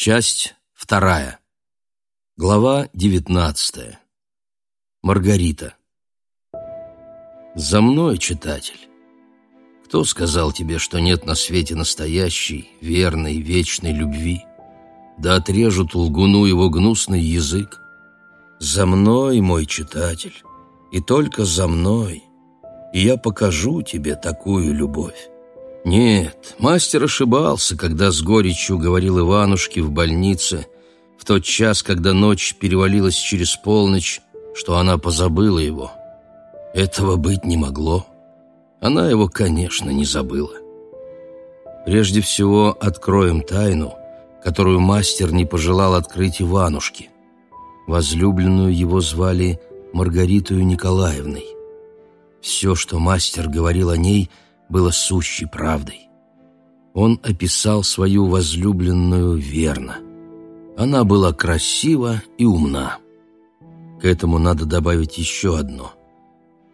Часть вторая. Глава девятнадцатая. Маргарита. За мной, читатель. Кто сказал тебе, что нет на свете настоящей, верной, вечной любви? Да отрежут лгуну его гнусный язык. За мной, мой читатель, и только за мной, и я покажу тебе такую любовь. Нет, мастер ошибался, когда с горечью говорил Иванушке в больнице, в тот час, когда ночь перевалилась через полночь, что она позабыла его. Этого быть не могло. Она его, конечно, не забыла. Прежде всего, откроем тайну, которую мастер не пожелал открыть Иванушке. Возлюбленную его звали Маргаритою Николаевной. Все, что мастер говорил о ней – было сущей правдой. Он описал свою возлюбленную верно. Она была красива и умна. К этому надо добавить еще одно.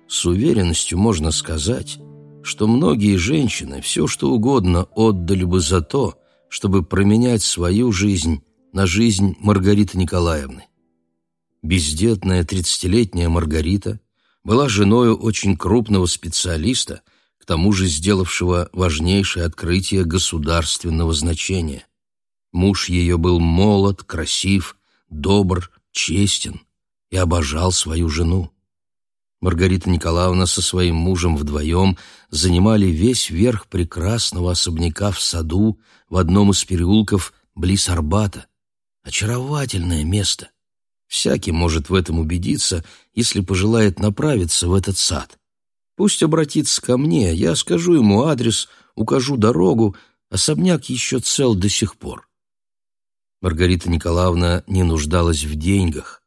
С уверенностью можно сказать, что многие женщины все что угодно отдали бы за то, чтобы променять свою жизнь на жизнь Маргариты Николаевны. Бездетная тридцатилетняя Маргарита была женою очень крупного специалиста – к тому же сделавшего важнейшее открытие государственного значения. Муж ее был молод, красив, добр, честен и обожал свою жену. Маргарита Николаевна со своим мужем вдвоем занимали весь верх прекрасного особняка в саду в одном из переулков близ Арбата. Очаровательное место. Всякий может в этом убедиться, если пожелает направиться в этот сад. Пусть обратится ко мне, я скажу ему адрес, укажу дорогу, особняк еще цел до сих пор. Маргарита Николаевна не нуждалась в деньгах.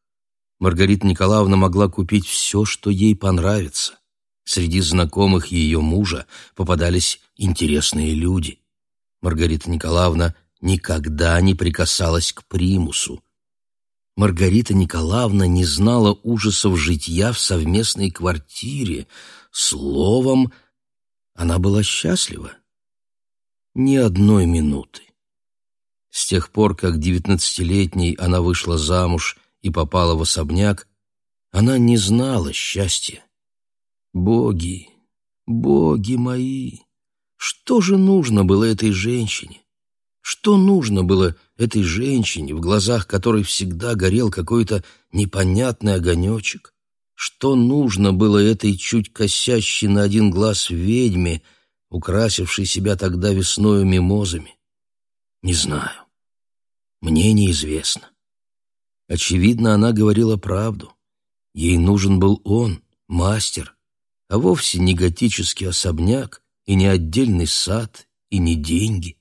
Маргарита Николаевна могла купить все, что ей понравится. Среди знакомых ее мужа попадались интересные люди. Маргарита Николаевна никогда не прикасалась к примусу. Маргарита Николаевна не знала ужасов житья в совместной квартире, Словом, она была счастлива. Ни одной минуты. С тех пор, как девятнадцатилетней она вышла замуж и попала в особняк, она не знала счастья. Боги, боги мои, что же нужно было этой женщине? Что нужно было этой женщине, в глазах которой всегда горел какой-то непонятный огонечек? Что нужно было этой чуть косящей на один глаз ведьме, украсившей себя тогда весною мимозами? Не знаю. Мне неизвестно. Очевидно, она говорила правду. Ей нужен был он, мастер, а вовсе не готический особняк и не отдельный сад и не деньги.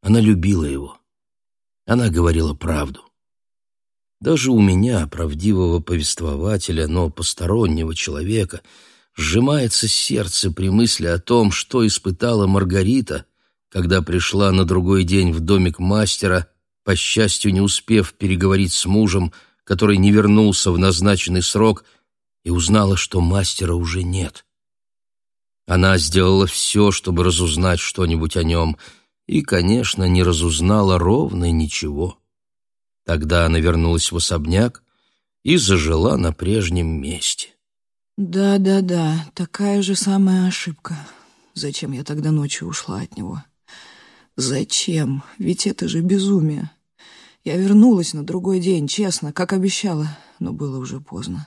Она любила его. Она говорила правду. Даже у меня, правдивого повествователя, но постороннего человека, сжимается сердце при мысли о том, что испытала Маргарита, когда пришла на другой день в домик мастера, по счастью, не успев переговорить с мужем, который не вернулся в назначенный срок, и узнала, что мастера уже нет. Она сделала все, чтобы разузнать что-нибудь о нем, и, конечно, не разузнала ровно ничего. Тогда она вернулась в особняк и зажила на прежнем месте. Да-да-да, такая же самая ошибка. Зачем я тогда ночью ушла от него? Зачем? Ведь это же безумие. Я вернулась на другой день, честно, как обещала, но было уже поздно.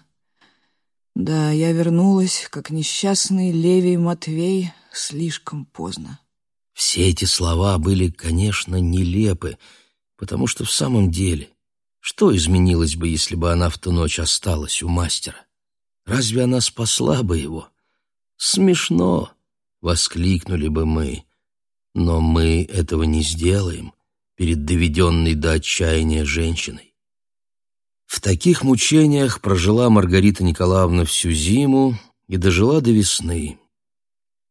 Да, я вернулась, как несчастный Левий Матвей, слишком поздно. Все эти слова были, конечно, нелепы, потому что в самом деле, что изменилось бы, если бы она в ту ночь осталась у мастера? Разве она спасла бы его? Смешно, воскликнули бы мы. Но мы этого не сделаем перед доведенной до отчаяния женщиной. В таких мучениях прожила Маргарита Николаевна всю зиму и дожила до весны.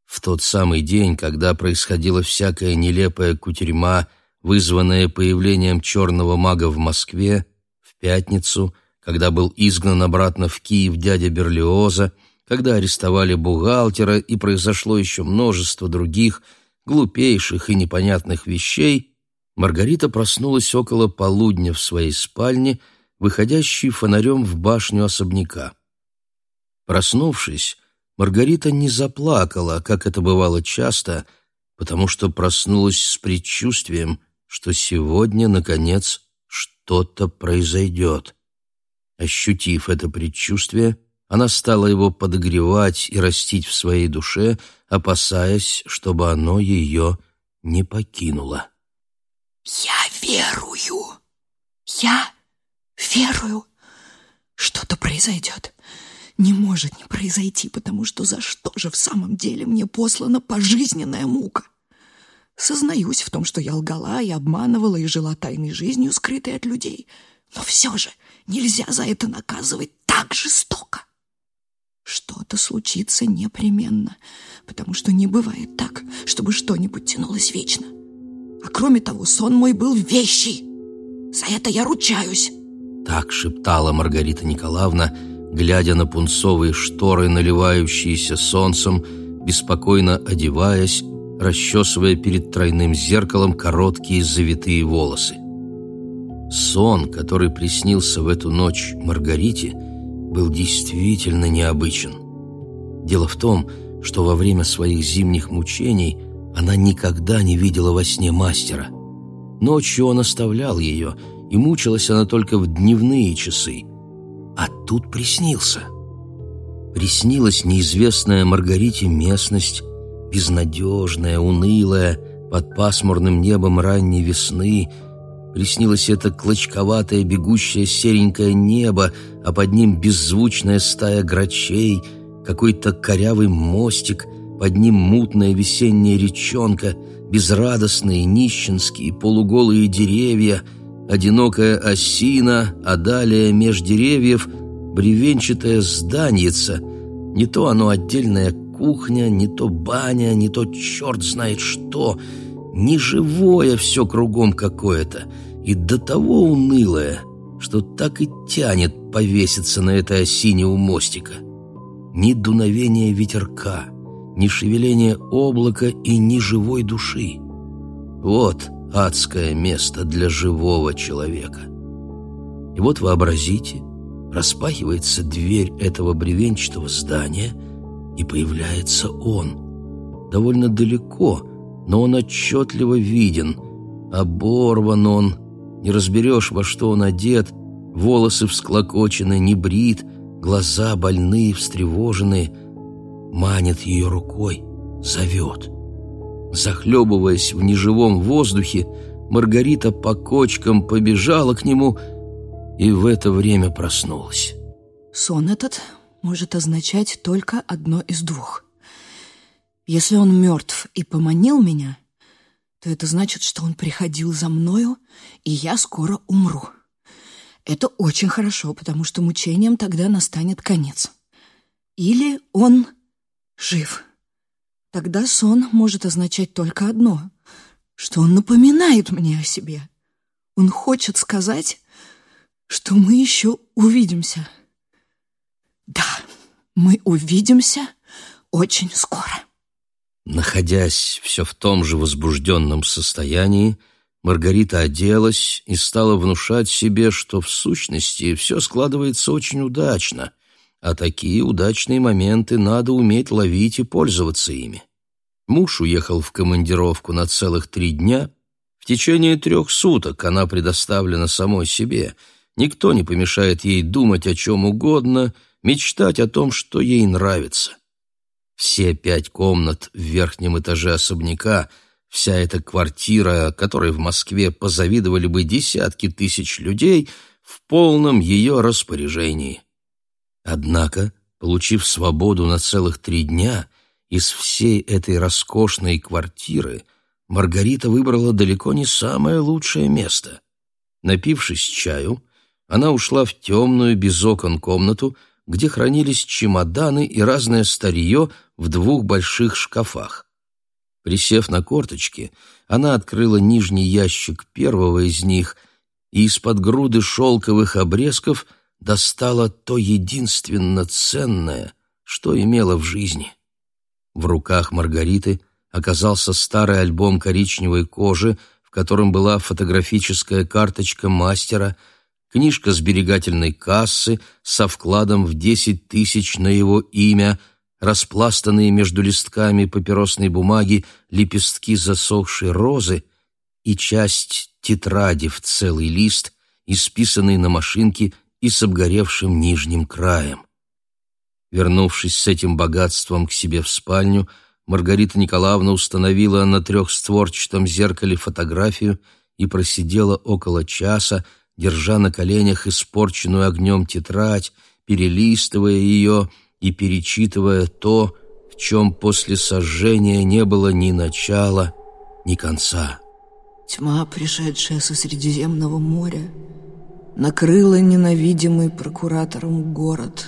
В тот самый день, когда происходила всякая нелепая кутерьма вызванное появлением черного мага в Москве, в пятницу, когда был изгнан обратно в Киев дядя Берлиоза, когда арестовали бухгалтера и произошло еще множество других глупейших и непонятных вещей, Маргарита проснулась около полудня в своей спальне, выходящей фонарем в башню особняка. Проснувшись, Маргарита не заплакала, как это бывало часто, потому что проснулась с предчувствием, что сегодня, наконец, что-то произойдет. Ощутив это предчувствие, она стала его подогревать и растить в своей душе, опасаясь, чтобы оно ее не покинуло. «Я верую! Я верую! Что-то произойдет. Не может не произойти, потому что за что же в самом деле мне послана пожизненная мука? Сознаюсь в том, что я лгала и обманывала и жила тайной жизнью, скрытой от людей. Но все же нельзя за это наказывать так жестоко. Что-то случится непременно, потому что не бывает так, чтобы что-нибудь тянулось вечно. А кроме того, сон мой был вещий. За это я ручаюсь. Так шептала Маргарита Николаевна, глядя на пунцовые шторы, наливающиеся солнцем, беспокойно одеваясь, расчесывая перед тройным зеркалом короткие завитые волосы. Сон, который приснился в эту ночь Маргарите, был действительно необычен. Дело в том, что во время своих зимних мучений она никогда не видела во сне мастера. Ночью он оставлял ее, и мучилась она только в дневные часы. А тут приснился. Приснилась неизвестная Маргарите местность, безнадежная, унылая, под пасмурным небом ранней весны. Приснилось это клочковатое бегущее серенькое небо, а под ним беззвучная стая грачей, какой-то корявый мостик — под ним мутная весенняя речонка, безрадостные нищенские полуголые деревья, одинокая осина, а далее меж деревьев бревенчатое зданиеце. Не то оно отдельная кухня, не то баня, не то черт знает что. Неживое все кругом какое-то, и до того унылое, что так и тянет повеситься на этой осине у мостика. Ни дуновения ветерка — ни шевеления облака и ни живой души. Вот адское место для живого человека. И вот вообразите, распахивается дверь этого бревенчатого здания, и появляется он. Довольно далеко, но он отчетливо виден. Оборван он, не разберешь, во что он одет, волосы всклокочены, не брит, глаза больные, встревоженные — манит ее рукой, зовет. Захлебываясь в неживом воздухе, Маргарита по кочкам побежала к нему и в это время проснулась. Сон этот может означать только одно из двух. Если он мертв и поманил меня, то это значит, что он приходил за мною, и я скоро умру. Это очень хорошо, потому что мучением тогда настанет конец. Или он жив. Тогда сон может означать только одно, что он напоминает мне о себе. Он хочет сказать, что мы еще увидимся. Да, мы увидимся очень скоро. Находясь все в том же возбужденном состоянии, Маргарита оделась и стала внушать себе, что в сущности все складывается очень удачно, а такие удачные моменты надо уметь ловить и пользоваться ими. Муж уехал в командировку на целых три дня. В течение трех суток она предоставлена самой себе. Никто не помешает ей думать о чем угодно, мечтать о том, что ей нравится. Все пять комнат в верхнем этаже особняка, вся эта квартира, которой в Москве позавидовали бы десятки тысяч людей, в полном ее распоряжении. Однако, получив свободу на целых три дня, из всей этой роскошной квартиры Маргарита выбрала далеко не самое лучшее место. Напившись чаю, она ушла в темную, без окон комнату, где хранились чемоданы и разное старье в двух больших шкафах. Присев на корточки, она открыла нижний ящик первого из них и из-под груды шелковых обрезков – достала то единственно ценное, что имела в жизни. В руках Маргариты оказался старый альбом коричневой кожи, в котором была фотографическая карточка мастера, книжка сберегательной кассы со вкладом в 10 тысяч на его имя, распластанные между листками папиросной бумаги лепестки засохшей розы и часть тетради в целый лист, исписанный на машинке и с обгоревшим нижним краем. Вернувшись с этим богатством к себе в спальню, Маргарита Николаевна установила на трехстворчатом зеркале фотографию и просидела около часа, держа на коленях испорченную огнем тетрадь, перелистывая ее и перечитывая то, в чем после сожжения не было ни начала, ни конца. Тьма, пришедшая со Средиземного моря, накрыла ненавидимый прокуратором город.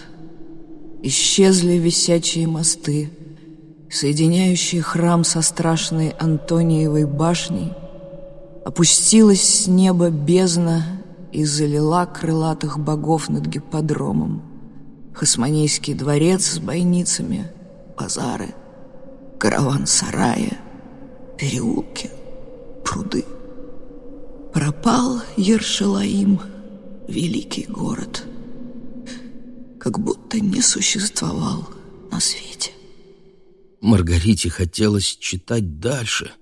Исчезли висячие мосты, соединяющие храм со страшной Антониевой башней, опустилась с неба бездна и залила крылатых богов над гипподромом. Хасманейский дворец с бойницами, базары, караван-сарая, переулки, пруды. Пропал Ершалаим, великий город, как будто не существовал на свете. Маргарите хотелось читать дальше,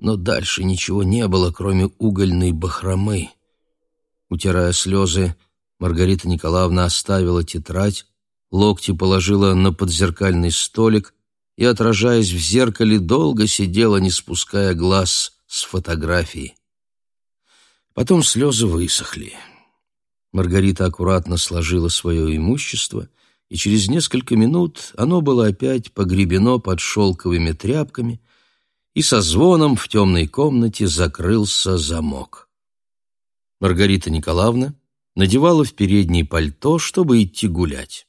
но дальше ничего не было, кроме угольной бахромы. Утирая слезы, Маргарита Николаевна оставила тетрадь, локти положила на подзеркальный столик и, отражаясь в зеркале, долго сидела, не спуская глаз с фотографии. Потом слезы высохли. Маргарита аккуратно сложила свое имущество и через несколько минут оно было опять погребено под шелковыми тряпками, и со звоном в темной комнате закрылся замок. Маргарита Николаевна надевала в переднее пальто, чтобы идти гулять.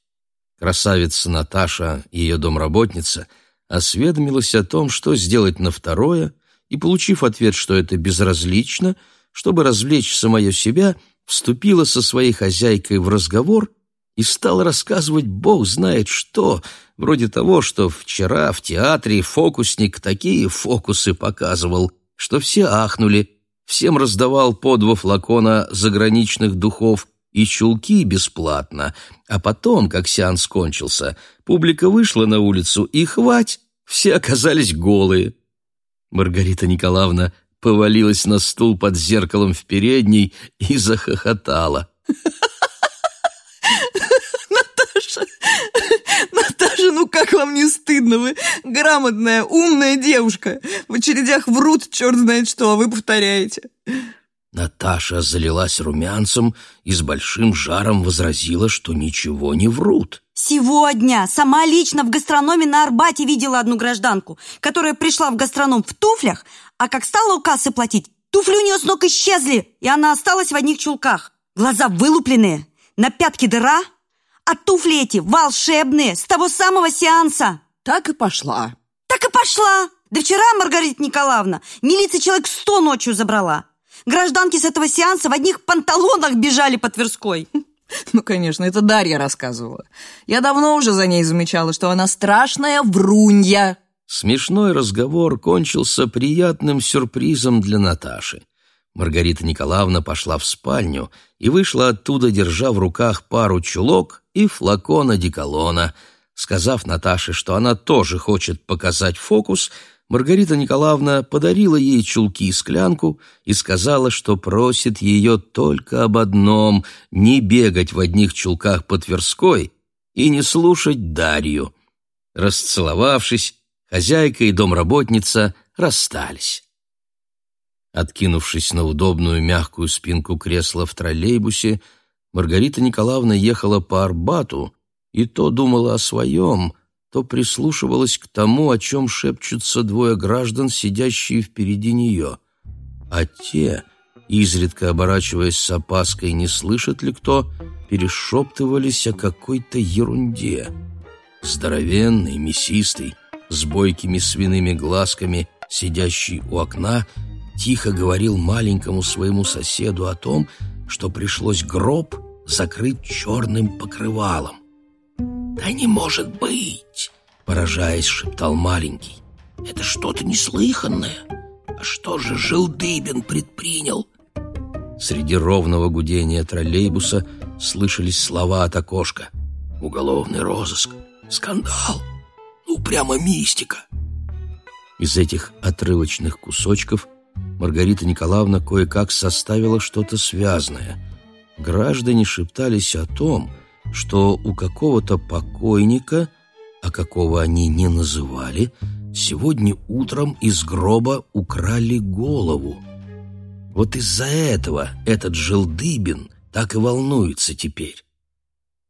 Красавица Наташа, ее домработница, осведомилась о том, что сделать на второе, и, получив ответ, что это безразлично, чтобы развлечь самое себя, вступила со своей хозяйкой в разговор и стал рассказывать бог знает что, вроде того, что вчера в театре фокусник такие фокусы показывал, что все ахнули, всем раздавал по два флакона заграничных духов и чулки бесплатно, а потом, как сеанс кончился, публика вышла на улицу и хвать, все оказались голые. Маргарита Николаевна повалилась на стул под зеркалом в передней и захохотала. Ну как вам не стыдно? Вы грамотная, умная девушка. В очередях врут черт знает что, а вы повторяете. Наташа залилась румянцем и с большим жаром возразила, что ничего не врут. Сегодня сама лично в гастрономе на Арбате видела одну гражданку, которая пришла в гастроном в туфлях, а как стала у кассы платить, туфли у нее с ног исчезли, и она осталась в одних чулках. Глаза вылупленные, на пятке дыра, а туфли эти волшебные, с того самого сеанса. Так и пошла. Так и пошла. Да вчера, Маргарита Николаевна, милиция человек сто ночью забрала. Гражданки с этого сеанса в одних панталонах бежали по Тверской. Ну, конечно, это Дарья рассказывала. Я давно уже за ней замечала, что она страшная врунья. Смешной разговор кончился приятным сюрпризом для Наташи. Маргарита Николаевна пошла в спальню и вышла оттуда, держа в руках пару чулок и флакон одеколона. Сказав Наташе, что она тоже хочет показать фокус, Маргарита Николаевна подарила ей чулки и склянку и сказала, что просит ее только об одном — не бегать в одних чулках по Тверской и не слушать Дарью. Расцеловавшись, хозяйка и домработница расстались. Откинувшись на удобную мягкую спинку кресла в троллейбусе, Маргарита Николаевна ехала по Арбату и то думала о своем, то прислушивалась к тому, о чем шепчутся двое граждан, сидящие впереди нее. А те, изредка оборачиваясь с опаской, не слышат ли кто, перешептывались о какой-то ерунде. Здоровенный, мясистый, с бойкими свиными глазками, сидящий у окна, тихо говорил маленькому своему соседу о том, что пришлось гроб закрыть черным покрывалом. «Да не может быть!» — поражаясь, шептал маленький. «Это что-то неслыханное. А что же Желдыбин предпринял? Среди ровного гудения троллейбуса слышались слова от окошка. Уголовный розыск, скандал, ну прямо мистика. Из этих отрывочных кусочков Маргарита Николаевна кое-как составила что-то связанное. Граждане шептались о том, что у какого-то покойника, а какого они не называли, сегодня утром из гроба украли голову. Вот из-за этого этот Желдыбин так и волнуется теперь.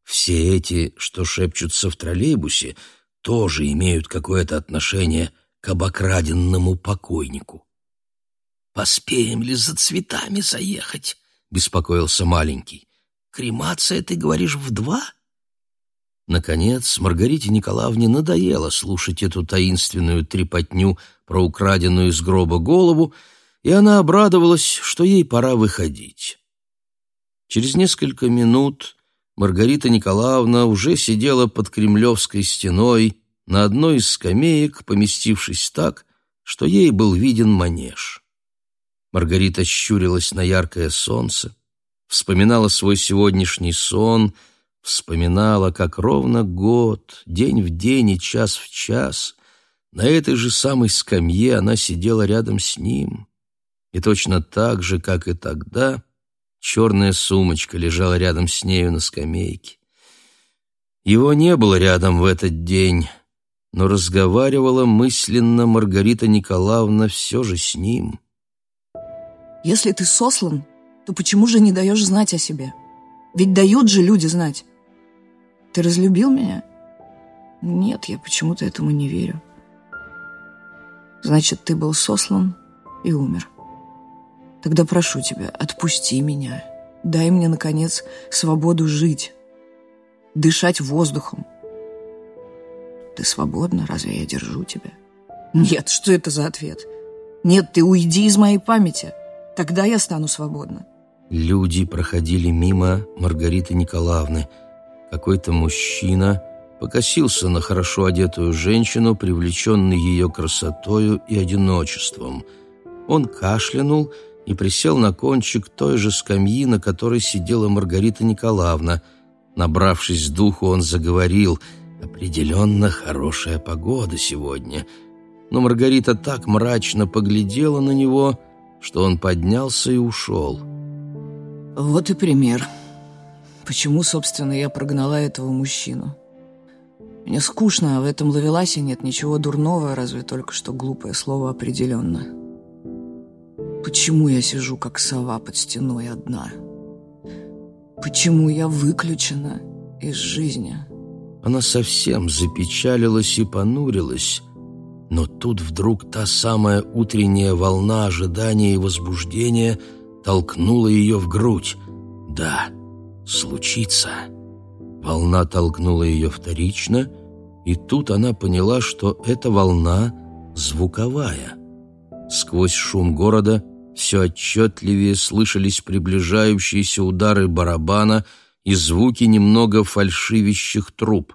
Все эти, что шепчутся в троллейбусе, тоже имеют какое-то отношение к обокраденному покойнику. «Поспеем ли за цветами заехать?» — беспокоился маленький. «Кремация, ты говоришь, в два?» Наконец, Маргарите Николаевне надоело слушать эту таинственную трепотню про украденную из гроба голову, и она обрадовалась, что ей пора выходить. Через несколько минут Маргарита Николаевна уже сидела под Кремлевской стеной на одной из скамеек, поместившись так, что ей был виден манеж. Маргарита щурилась на яркое солнце, вспоминала свой сегодняшний сон, вспоминала, как ровно год, день в день и час в час на этой же самой скамье она сидела рядом с ним. И точно так же, как и тогда, черная сумочка лежала рядом с нею на скамейке. Его не было рядом в этот день, но разговаривала мысленно Маргарита Николаевна все же с ним. Если ты сослан, то почему же не даешь знать о себе? Ведь дают же люди знать. Ты разлюбил меня? Нет, я почему-то этому не верю. Значит, ты был сослан и умер. Тогда прошу тебя, отпусти меня. Дай мне, наконец, свободу жить, дышать воздухом. Ты свободна? Разве я держу тебя? Нет, что это за ответ? Нет, ты уйди из моей памяти. Тогда я стану свободна. Люди проходили мимо Маргариты Николаевны. Какой-то мужчина покосился на хорошо одетую женщину, привлеченный ее красотою и одиночеством. Он кашлянул и присел на кончик той же скамьи, на которой сидела Маргарита Николаевна. Набравшись духу, он заговорил «Определенно хорошая погода сегодня». Но Маргарита так мрачно поглядела на него, что он поднялся и ушел. Вот и пример. Почему, собственно, я прогнала этого мужчину? Мне скучно, а в этом ловеласе нет ничего дурного, разве только что глупое слово «определенно». Почему я сижу, как сова под стеной одна? Почему я выключена из жизни? Она совсем запечалилась и понурилась, но тут вдруг та самая утренняя волна ожидания и возбуждения толкнула ее в грудь. «Да, случится». Волна толкнула ее вторично, и тут она поняла, что эта волна звуковая. Сквозь шум города все отчетливее слышались приближающиеся удары барабана и звуки немного фальшивящих труб.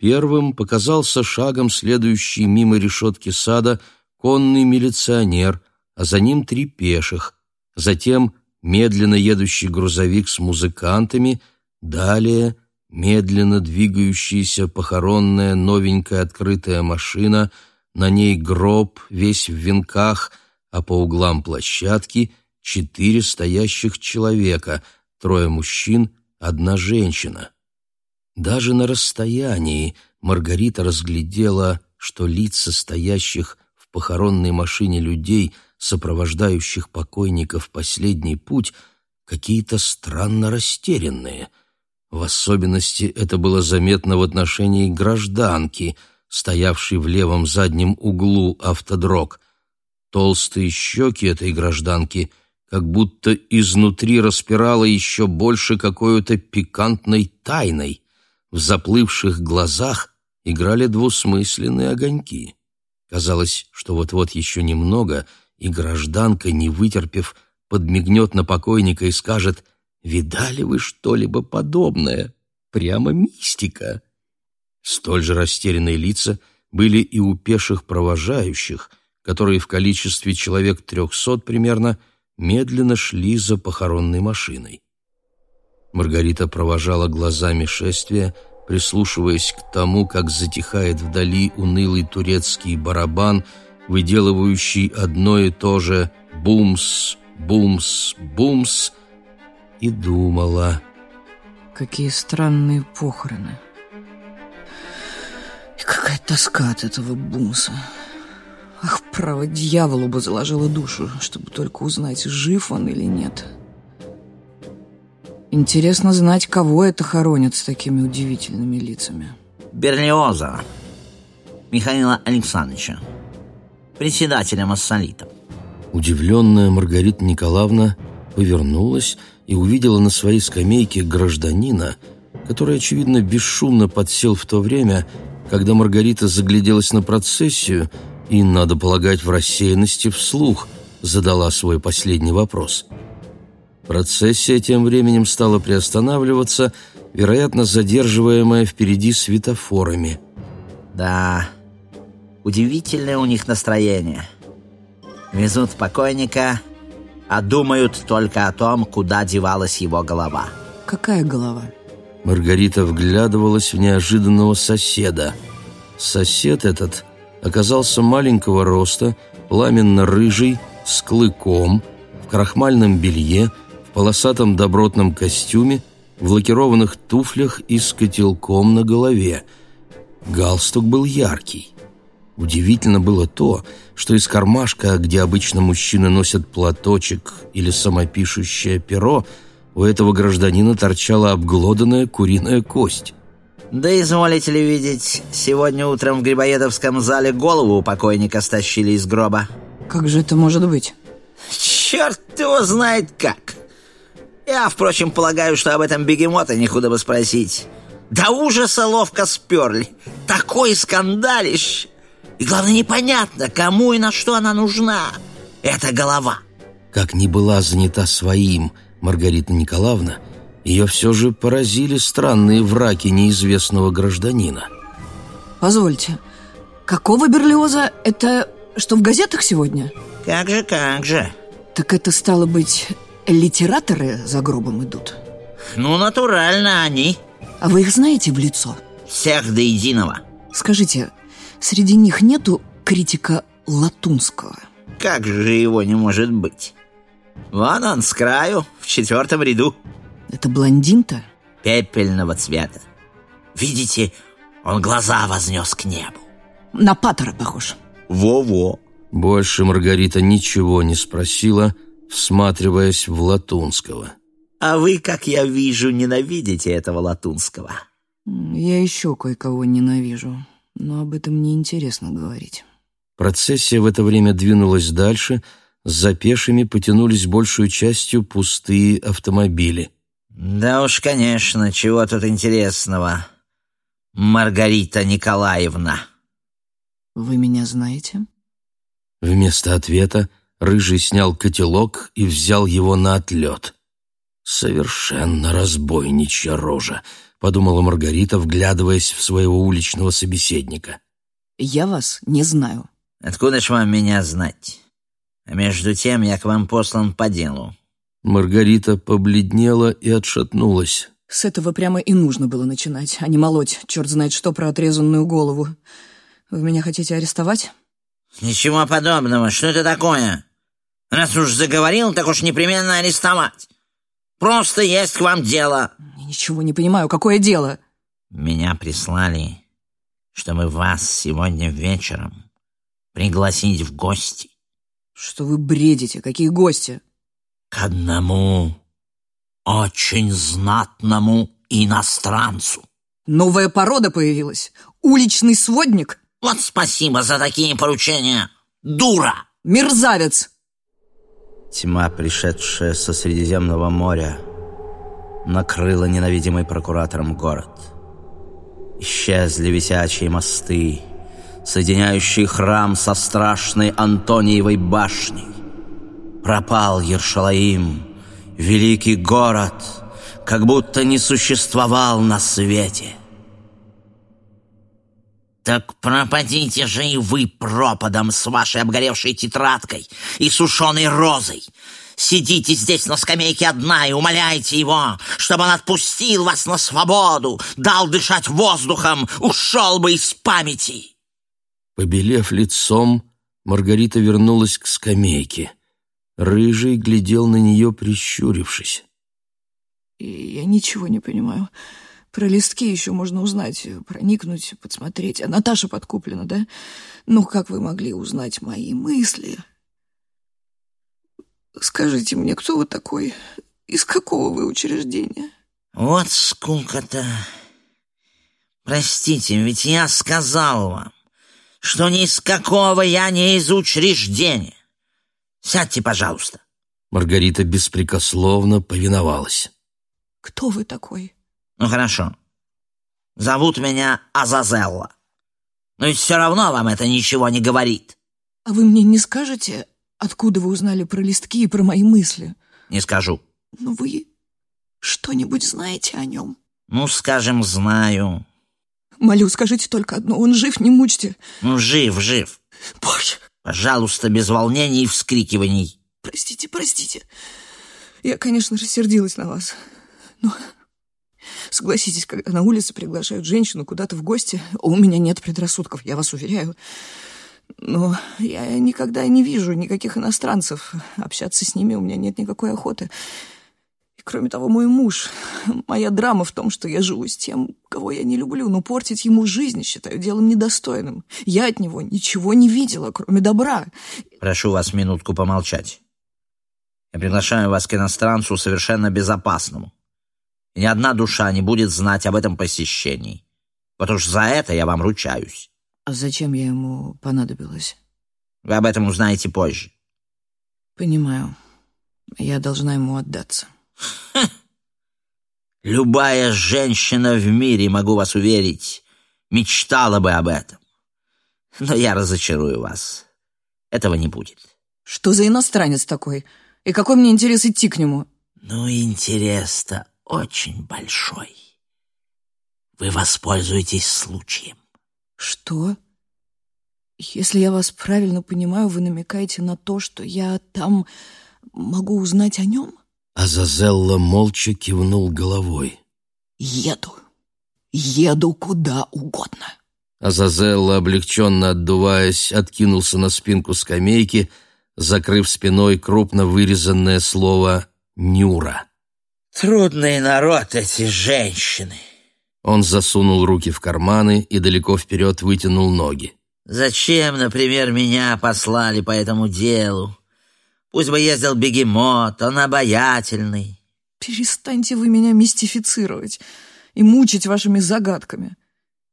Первым показался шагом следующий мимо решетки сада конный милиционер, а за ним три пеших, затем медленно едущий грузовик с музыкантами, далее медленно двигающаяся похоронная новенькая открытая машина, на ней гроб, весь в венках, а по углам площадки четыре стоящих человека, трое мужчин, одна женщина. Даже на расстоянии Маргарита разглядела, что лица стоящих в похоронной машине людей, сопровождающих покойников в последний путь, какие-то странно растерянные. В особенности это было заметно в отношении гражданки, стоявшей в левом заднем углу автодрог. Толстые щеки этой гражданки как будто изнутри распирало еще больше какой-то пикантной тайной. В заплывших глазах играли двусмысленные огоньки. Казалось, что вот-вот еще немного, и гражданка, не вытерпев, подмигнет на покойника и скажет «Видали вы что-либо подобное? Прямо мистика!» Столь же растерянные лица были и у пеших провожающих, которые в количестве человек трехсот примерно медленно шли за похоронной машиной. Маргарита провожала глазами шествие, прислушиваясь к тому, как затихает вдали унылый турецкий барабан, выделывающий одно и то же «бумс, бумс, бумс», и думала. Какие странные похороны. И какая тоска от этого бумса. Ах, право, дьяволу бы заложила душу, чтобы только узнать, жив он или нет. Интересно знать, кого это хоронят с такими удивительными лицами. Берлиоза Михаила Александровича, председателя Массолита. Удивленная Маргарита Николаевна повернулась и увидела на своей скамейке гражданина, который, очевидно, бесшумно подсел в то время, когда Маргарита загляделась на процессию и, надо полагать, в рассеянности вслух задала свой последний вопрос – Процессия тем временем стала приостанавливаться, вероятно, задерживаемая впереди светофорами. Да, удивительное у них настроение. Везут покойника, а думают только о том, куда девалась его голова. Какая голова? Маргарита вглядывалась в неожиданного соседа. Сосед этот оказался маленького роста, пламенно-рыжий, с клыком, в крахмальном белье, в полосатом добротном костюме, в лакированных туфлях и с котелком на голове. Галстук был яркий. Удивительно было то, что из кармашка, где обычно мужчины носят платочек или самопишущее перо, у этого гражданина торчала обглоданная куриная кость. Да изволите ли видеть, сегодня утром в Грибоедовском зале голову у покойника стащили из гроба. Как же это может быть? Черт его знает как. Я, впрочем, полагаю, что об этом бегемота не худо бы спросить. До ужаса ловко сперли. Такой скандалищ. И главное, непонятно, кому и на что она нужна. Это голова. Как ни была занята своим Маргарита Николаевна, ее все же поразили странные враки неизвестного гражданина. Позвольте, какого Берлиоза? Это что, в газетах сегодня? Как же, как же. Так это стало быть литераторы за гробом идут? Ну, натурально они. А вы их знаете в лицо? Всех до единого. Скажите, среди них нету критика Латунского? Как же его не может быть? Вон он с краю, в четвертом ряду. Это блондин-то? Пепельного цвета. Видите, он глаза вознес к небу. На Паттера похож. Во-во. Больше Маргарита ничего не спросила, всматриваясь в Латунского. А вы, как я вижу, ненавидите этого Латунского. Я еще кое-кого ненавижу, но об этом не интересно говорить. Процессия в это время двинулась дальше, за пешими потянулись большую частью пустые автомобили. Да уж, конечно, чего тут интересного. Маргарита Николаевна. Вы меня знаете? Вместо ответа Рыжий снял котелок и взял его на отлет. «Совершенно разбойничья рожа», — подумала Маргарита, вглядываясь в своего уличного собеседника. «Я вас не знаю». «Откуда ж вам меня знать? А между тем я к вам послан по делу». Маргарита побледнела и отшатнулась. С этого прямо и нужно было начинать, а не молоть, черт знает что, про отрезанную голову. Вы меня хотите арестовать? «Ничего подобного. Что это такое?» Раз уж заговорил, так уж непременно арестовать. Просто есть к вам дело. Я ничего не понимаю. Какое дело? Меня прислали, чтобы вас сегодня вечером пригласить в гости. Что вы бредите? Какие гости? К одному очень знатному иностранцу. Новая порода появилась. Уличный сводник. Вот спасибо за такие поручения, дура! Мерзавец! Тьма, пришедшая со Средиземного моря, накрыла ненавидимый прокуратором город. Исчезли висячие мосты, соединяющие храм со страшной Антониевой башней. Пропал Ершалаим, великий город, как будто не существовал на свете. Так пропадите же и вы пропадом с вашей обгоревшей тетрадкой и сушеной розой. Сидите здесь на скамейке одна и умоляйте его, чтобы он отпустил вас на свободу, дал дышать воздухом, ушел бы из памяти. Побелев лицом, Маргарита вернулась к скамейке. Рыжий глядел на нее, прищурившись. «Я ничего не понимаю. Про листки еще можно узнать, проникнуть, подсмотреть. А Наташа подкуплена, да? Ну, как вы могли узнать мои мысли? Скажите мне, кто вы такой? Из какого вы учреждения? Вот скука-то. Простите, ведь я сказал вам, что ни из какого я не из учреждения. Сядьте, пожалуйста. Маргарита беспрекословно повиновалась. Кто вы такой? Ну, хорошо. Зовут меня Азазелла. Но ведь все равно вам это ничего не говорит. А вы мне не скажете, откуда вы узнали про листки и про мои мысли? Не скажу. Ну, вы что-нибудь знаете о нем? Ну, скажем, знаю. Молю, скажите только одно. Он жив, не мучьте. Ну, жив, жив. Боже! Пожалуйста, без волнений и вскрикиваний. Простите, простите. Я, конечно, рассердилась на вас. Но Согласитесь, когда на улице приглашают женщину куда-то в гости, у меня нет предрассудков, я вас уверяю. Но я никогда не вижу никаких иностранцев. Общаться с ними у меня нет никакой охоты. И кроме того, мой муж, моя драма в том, что я живу с тем, кого я не люблю, но портить ему жизнь считаю делом недостойным. Я от него ничего не видела, кроме добра. Прошу вас минутку помолчать. Я приглашаю вас к иностранцу совершенно безопасному и ни одна душа не будет знать об этом посещении. Потому что за это я вам ручаюсь. А зачем я ему понадобилась? Вы об этом узнаете позже. Понимаю. Я должна ему отдаться. Любая женщина в мире, могу вас уверить, мечтала бы об этом. Но я разочарую вас. Этого не будет. Что за иностранец такой? И какой мне интерес идти к нему? Ну, интерес-то очень большой. Вы воспользуетесь случаем. Что? Если я вас правильно понимаю, вы намекаете на то, что я там могу узнать о нем? Азазелла молча кивнул головой. Еду. Еду куда угодно. Азазелла, облегченно отдуваясь, откинулся на спинку скамейки, закрыв спиной крупно вырезанное слово «Нюра». Трудный народ эти женщины. Он засунул руки в карманы и далеко вперед вытянул ноги. Зачем, например, меня послали по этому делу? Пусть бы ездил бегемот, он обаятельный. Перестаньте вы меня мистифицировать и мучить вашими загадками.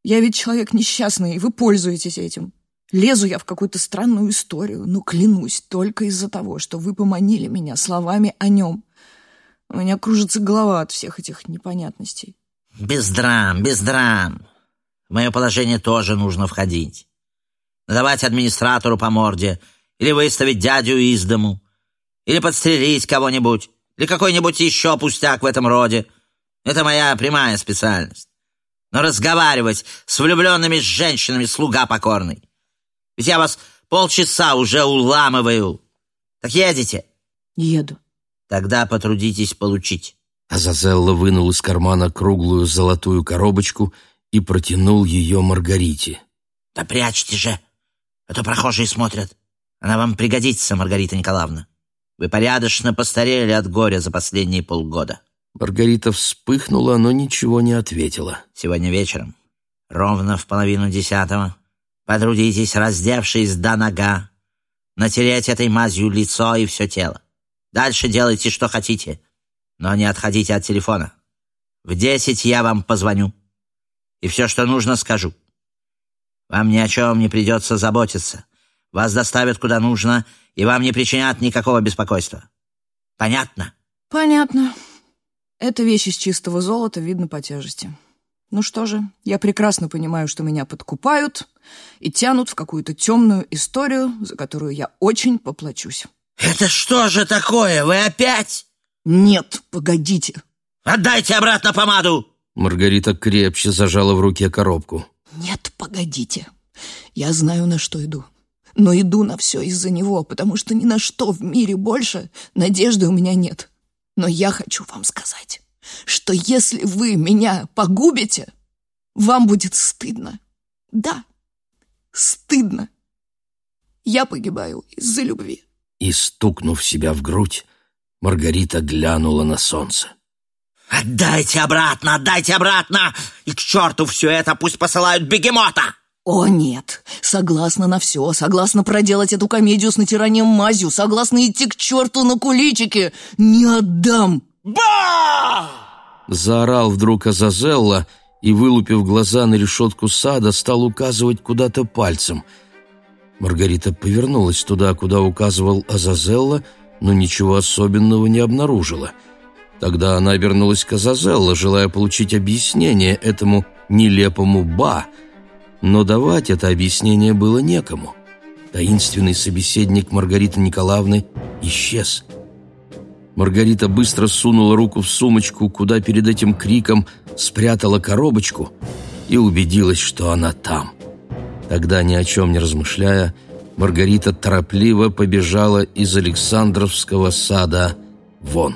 Я ведь человек несчастный, и вы пользуетесь этим. Лезу я в какую-то странную историю, но клянусь только из-за того, что вы поманили меня словами о нем. У меня кружится голова от всех этих непонятностей. Без драм, без драм. В мое положение тоже нужно входить. Надавать администратору по морде, или выставить дядю из дому, или подстрелить кого-нибудь, или какой-нибудь еще пустяк в этом роде. Это моя прямая специальность. Но разговаривать с влюбленными женщинами слуга покорный. Ведь я вас полчаса уже уламываю. Так едете? Еду. Тогда потрудитесь получить». Азазелла вынул из кармана круглую золотую коробочку и протянул ее Маргарите. «Да прячьте же, а то прохожие смотрят. Она вам пригодится, Маргарита Николаевна. Вы порядочно постарели от горя за последние полгода». Маргарита вспыхнула, но ничего не ответила. «Сегодня вечером, ровно в половину десятого, потрудитесь, раздевшись до нога, натереть этой мазью лицо и все тело. Дальше делайте, что хотите, но не отходите от телефона. В десять я вам позвоню. И все, что нужно, скажу. Вам ни о чем не придется заботиться. Вас доставят куда нужно, и вам не причинят никакого беспокойства. Понятно? Понятно. Это вещь из чистого золота, видно по тяжести. Ну что же, я прекрасно понимаю, что меня подкупают и тянут в какую-то темную историю, за которую я очень поплачусь. «Это что же такое? Вы опять?» «Нет, погодите». «Отдайте обратно помаду!» Маргарита крепче зажала в руке коробку. Нет, погодите. Я знаю, на что иду. Но иду на все из-за него, потому что ни на что в мире больше надежды у меня нет. Но я хочу вам сказать, что если вы меня погубите, вам будет стыдно. Да, стыдно. Я погибаю из-за любви. И, стукнув себя в грудь, Маргарита глянула на солнце. «Отдайте обратно, отдайте обратно! И к черту все это, пусть посылают бегемота!» О, нет, согласна на все, согласна проделать эту комедию с натиранием мазью, согласна идти к черту на куличики. Не отдам! Ба! Заорал вдруг Азазелла и, вылупив глаза на решетку сада, стал указывать куда-то пальцем. Маргарита повернулась туда, куда указывал Азазелла, но ничего особенного не обнаружила. Тогда она обернулась к Азазелло, желая получить объяснение этому нелепому «ба», но давать это объяснение было некому. Таинственный собеседник Маргариты Николаевны исчез. Маргарита быстро сунула руку в сумочку, куда перед этим криком спрятала коробочку и убедилась, что она там. Тогда, ни о чем не размышляя, Маргарита торопливо побежала из Александровского сада вон.